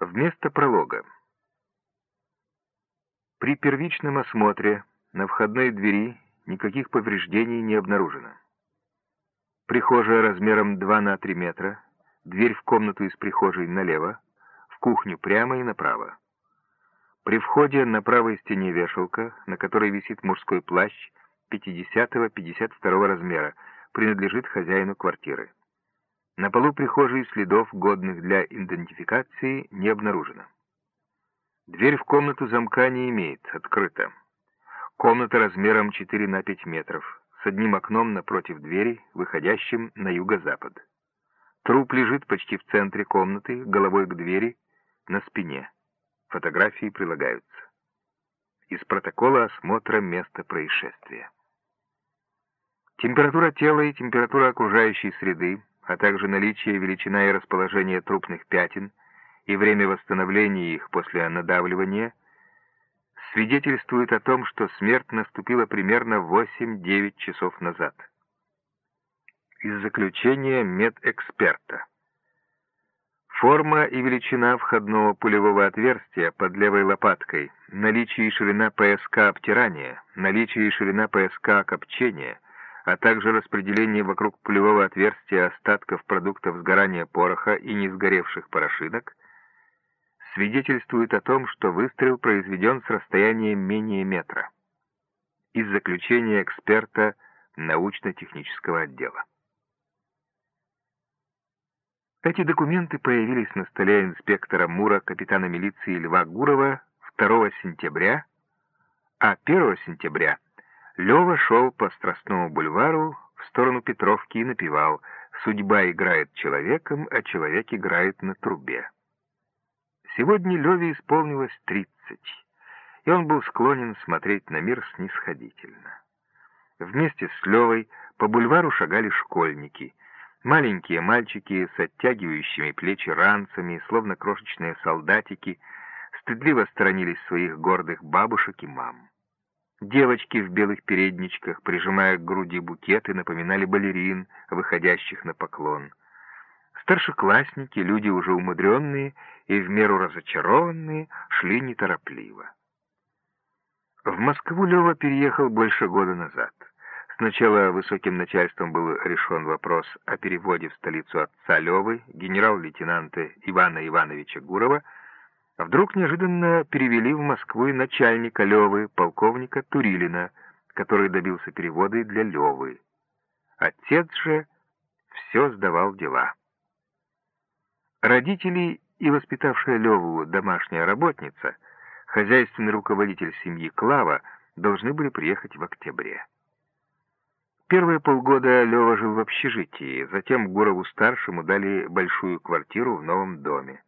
Вместо пролога. При первичном осмотре на входной двери никаких повреждений не обнаружено. Прихожая размером 2 на 3 метра, дверь в комнату из прихожей налево, в кухню прямо и направо. При входе на правой стене вешалка, на которой висит мужской плащ 50-52 размера, принадлежит хозяину квартиры. На полу прихожей следов, годных для идентификации, не обнаружено. Дверь в комнату замка не имеет, открыта. Комната размером 4 на 5 метров, с одним окном напротив двери, выходящим на юго-запад. Труп лежит почти в центре комнаты, головой к двери, на спине. Фотографии прилагаются. Из протокола осмотра места происшествия. Температура тела и температура окружающей среды а также наличие, величина и расположение трупных пятен и время восстановления их после надавливания, свидетельствует о том, что смерть наступила примерно 8-9 часов назад. Из заключения медэксперта. Форма и величина входного пулевого отверстия под левой лопаткой, наличие и ширина ПСК обтирания, наличие и ширина ПСК копчения, а также распределение вокруг пулевого отверстия остатков продуктов сгорания пороха и не сгоревших порошинок, свидетельствует о том, что выстрел произведен с расстояния менее метра. Из заключения эксперта научно-технического отдела. Эти документы появились на столе инспектора Мура, капитана милиции Льва Гурова 2 сентября, а 1 сентября Лева шел по Страстному бульвару в сторону Петровки и напевал «Судьба играет человеком, а человек играет на трубе». Сегодня Леве исполнилось тридцать, и он был склонен смотреть на мир снисходительно. Вместе с Левой по бульвару шагали школьники, маленькие мальчики с оттягивающими плечи ранцами, словно крошечные солдатики, стыдливо сторонились своих гордых бабушек и мам. Девочки в белых передничках, прижимая к груди букеты, напоминали балерин, выходящих на поклон. Старшеклассники, люди уже умудренные и в меру разочарованные, шли неторопливо. В Москву Лева переехал больше года назад. Сначала высоким начальством был решен вопрос о переводе в столицу отца Левы, генерал-лейтенанта Ивана Ивановича Гурова, вдруг неожиданно перевели в Москву начальника Левы, полковника Турилина, который добился перевода и для Левы. Отец же все сдавал дела. Родители и воспитавшая Леву домашняя работница, хозяйственный руководитель семьи Клава, должны были приехать в октябре. Первые полгода Лева жил в общежитии, затем Гурову-старшему дали большую квартиру в новом доме.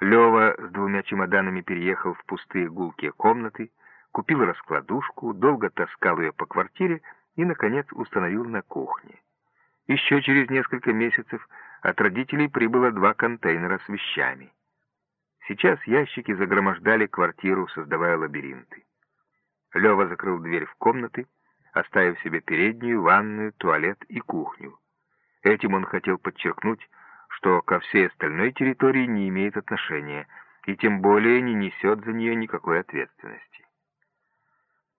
Лева с двумя чемоданами переехал в пустые гулкие комнаты, купил раскладушку, долго таскал ее по квартире и, наконец, установил на кухне. Еще через несколько месяцев от родителей прибыло два контейнера с вещами. Сейчас ящики загромождали квартиру, создавая лабиринты. Лева закрыл дверь в комнаты, оставив себе переднюю, ванную, туалет и кухню. Этим он хотел подчеркнуть, что ко всей остальной территории не имеет отношения и тем более не несет за нее никакой ответственности.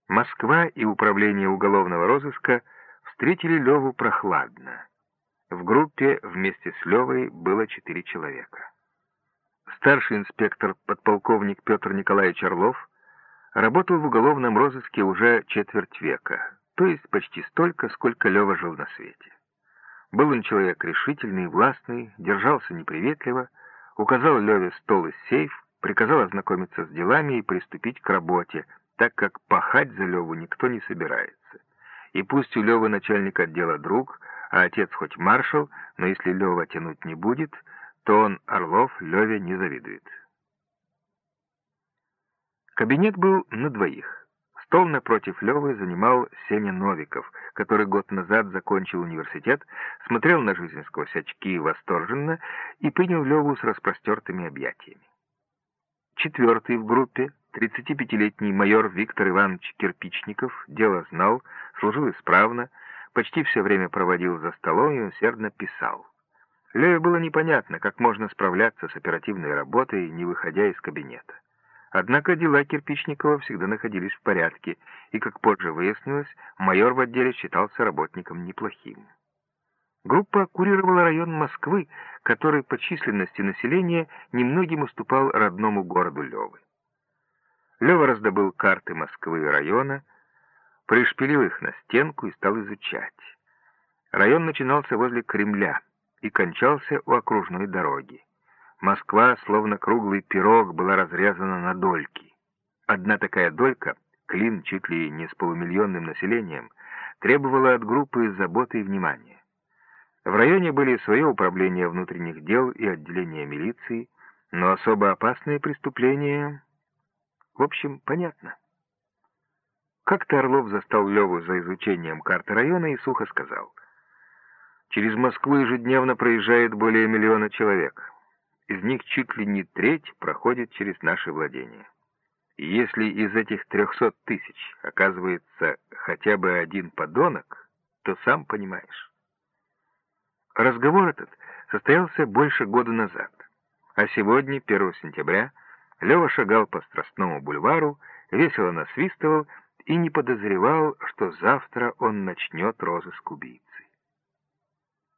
Москва и управление уголовного розыска встретили Леву прохладно. В группе вместе с Левой было четыре человека. Старший инспектор, подполковник Петр Николаевич Орлов, работал в уголовном розыске уже четверть века, то есть почти столько, сколько Лева жил на свете. Был он человек решительный, властный, держался неприветливо, указал Леве стол и сейф, приказал ознакомиться с делами и приступить к работе, так как пахать за Леву никто не собирается. И пусть у Левы начальник отдела друг, а отец хоть маршал, но если Лева тянуть не будет, то он, Орлов, Леве не завидует. Кабинет был на двоих. Стол напротив Левы занимал Сеня Новиков, который год назад закончил университет, смотрел на жизнь сквозь очки восторженно и принял Леву с распростертыми объятиями. Четвертый в группе, 35-летний майор Виктор Иванович Кирпичников, дело знал, служил исправно, почти все время проводил за столом и усердно писал. Леве было непонятно, как можно справляться с оперативной работой, не выходя из кабинета. Однако дела Кирпичникова всегда находились в порядке, и, как позже выяснилось, майор в отделе считался работником неплохим. Группа курировала район Москвы, который по численности населения немногим уступал родному городу Левы. Лева раздобыл карты Москвы и района, пришпилил их на стенку и стал изучать. Район начинался возле Кремля и кончался у окружной дороги. Москва, словно круглый пирог, была разрезана на дольки. Одна такая долька, клин чуть ли не с полумиллионным населением, требовала от группы заботы и внимания. В районе были свое управление внутренних дел и отделение милиции, но особо опасные преступления... В общем, понятно. Как-то Орлов застал Леву за изучением карты района и сухо сказал. «Через Москву ежедневно проезжает более миллиона человек. Из них чуть ли не треть проходит через наши владения. И если из этих трехсот тысяч оказывается хотя бы один подонок, то сам понимаешь. Разговор этот состоялся больше года назад, а сегодня, 1 сентября, Лева шагал по Страстному бульвару, весело насвистывал и не подозревал, что завтра он начнет розыск убийц.